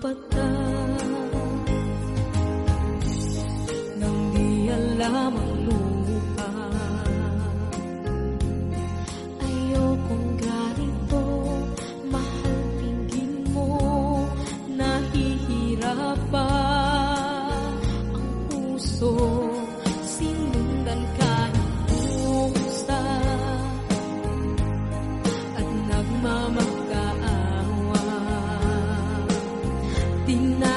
മുപ്പത്തി ti